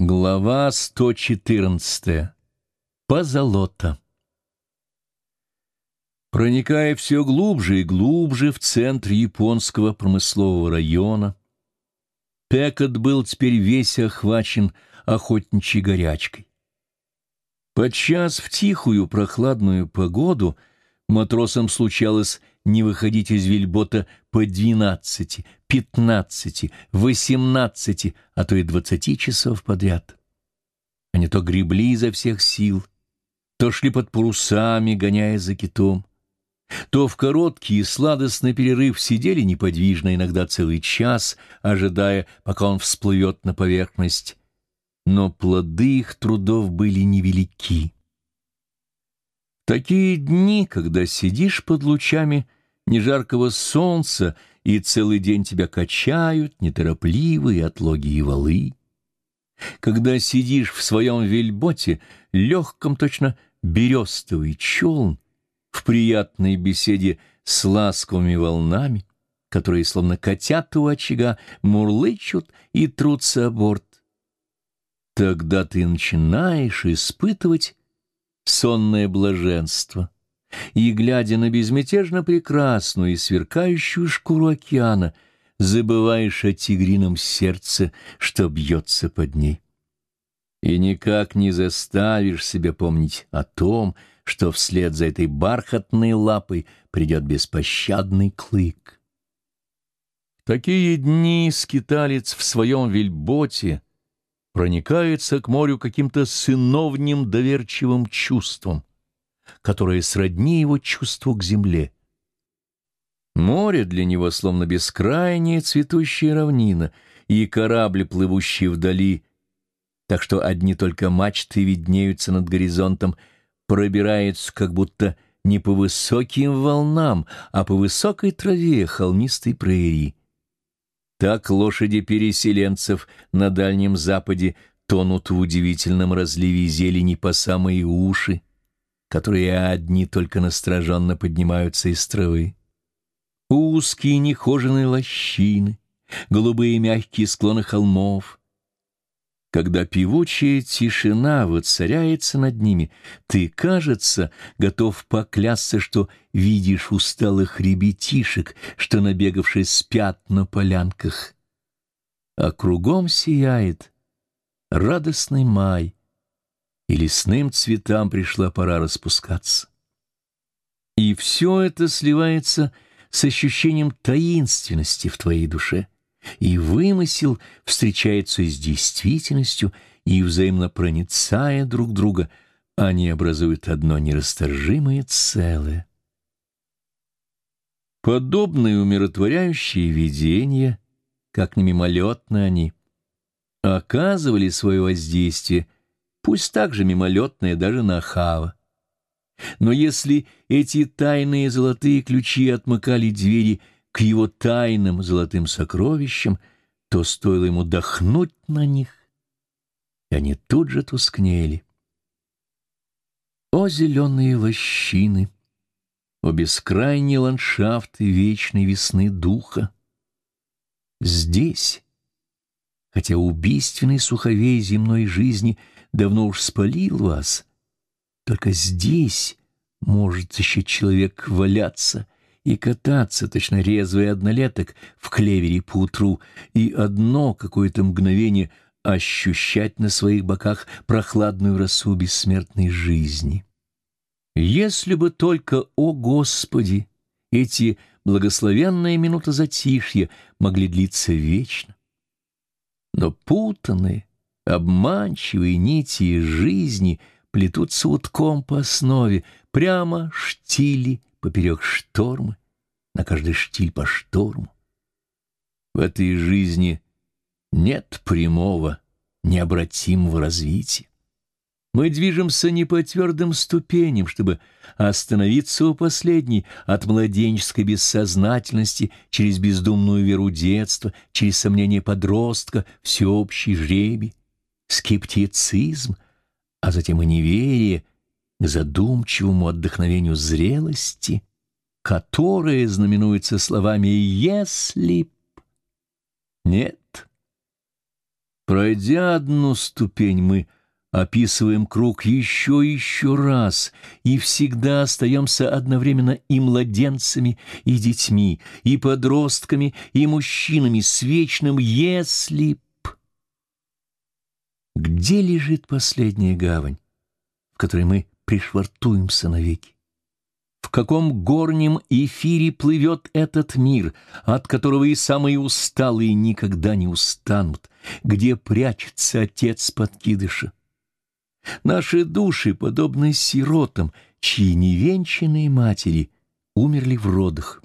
Глава 114. Позолота. Проникая все глубже и глубже в центр японского промыслового района, Пекот был теперь весь охвачен охотничьей горячкой. Подчас в тихую прохладную погоду матросам случалось не выходить из вельбота по двенадцати, пятнадцати, восемнадцати, а то и двадцати часов подряд. Они то гребли изо всех сил, то шли под парусами, гоняя за китом, то в короткий и сладостный перерыв сидели неподвижно иногда целый час, ожидая, пока он всплывет на поверхность. Но плоды их трудов были невелики. Такие дни, когда сидишь под лучами нежаркого солнца, и целый день тебя качают неторопливые отлогие валы. Когда сидишь в своем вельботе, легком точно берестовый челн, в приятной беседе с ласковыми волнами, которые, словно котята у очага, мурлычут и трутся о борт, тогда ты начинаешь испытывать сонное блаженство — и, глядя на безмятежно прекрасную и сверкающую шкуру океана, забываешь о тигрином сердце, что бьется под ней. И никак не заставишь себя помнить о том, что вслед за этой бархатной лапой придет беспощадный клык. Такие дни скиталец в своем вельботе проникается к морю каким-то сыновним доверчивым чувством, которое сродни его чувству к земле. Море для него словно бескрайняя цветущая равнина и корабли, плывущие вдали, так что одни только мачты виднеются над горизонтом, пробираются как будто не по высоким волнам, а по высокой траве холмистой прерии. Так лошади переселенцев на Дальнем Западе тонут в удивительном разливе зелени по самые уши, которые одни только настороженно поднимаются из травы. Узкие нехоженные лощины, голубые мягкие склоны холмов. Когда певучая тишина воцаряется над ними, ты, кажется, готов поклясться, что видишь усталых ребятишек, что, набегавшись, спят на полянках. А кругом сияет радостный май — и лесным цветам пришла пора распускаться. И все это сливается с ощущением таинственности в твоей душе, и вымысел встречается с действительностью, и, взаимно проницая друг друга, они образуют одно нерасторжимое целое. Подобные умиротворяющие видения, как не мимолетно они, оказывали свое воздействие — пусть также мимолетное даже на Хава. Но если эти тайные золотые ключи отмыкали двери к его тайным золотым сокровищам, то стоило ему дохнуть на них, и они тут же тускнели. О, зеленые лощины! О, бескрайние ландшафты вечной весны духа! Здесь, хотя убийственный суховей земной жизни — давно уж спалил вас. Только здесь может еще человек валяться и кататься, точно резвый однолеток, в клевере поутру, и одно какое-то мгновение ощущать на своих боках прохладную росу бессмертной жизни. Если бы только, о Господи, эти благословенные минуты затишья могли длиться вечно. Но путанные, Обманчивые нити жизни плетутся утком по основе, прямо штили поперек штормы, на каждый штиль по шторму. В этой жизни нет прямого, необратимого развития. Мы движемся не по твердым ступеням, чтобы остановиться у последней, от младенческой бессознательности, через бездумную веру детства, через сомнение подростка, всеобщий жребий скептицизм, а затем и неверие к задумчивому отдохновению зрелости, которое знаменуется словами «если б». Нет. Пройдя одну ступень, мы описываем круг еще и еще раз, и всегда остаемся одновременно и младенцами, и детьми, и подростками, и мужчинами с вечным «если б». Где лежит последняя гавань, в которой мы пришвартуемся навеки? В каком горнем эфире плывет этот мир, от которого и самые усталые никогда не устанут, где прячется отец подкидыша? Наши души подобны сиротам, чьи невенчанные матери умерли в родах.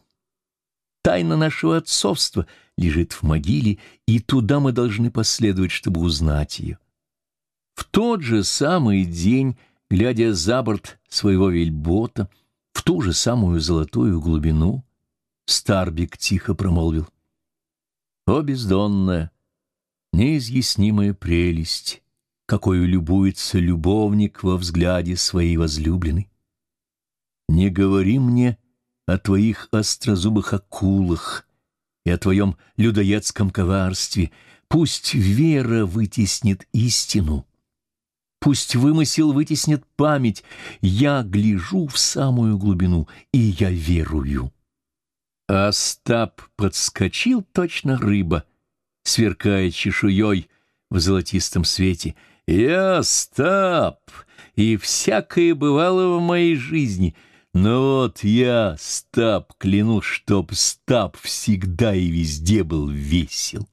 Тайна нашего отцовства лежит в могиле, и туда мы должны последовать, чтобы узнать ее. В тот же самый день, глядя за борт своего вельбота, в ту же самую золотую глубину, Старбик тихо промолвил. «О, бездонная, неизъяснимая прелесть, какой любуется любовник во взгляде своей возлюбленной! Не говори мне о твоих острозубых акулах и о твоем людоедском коварстве, пусть вера вытеснит истину». Пусть вымысел вытеснит память, я гляжу в самую глубину, и я верую. Остап подскочил точно рыба, сверкая чешуей в золотистом свете. Я Остап, и всякое бывало в моей жизни, но вот я, Стап, клянусь, чтоб Стап всегда и везде был весел.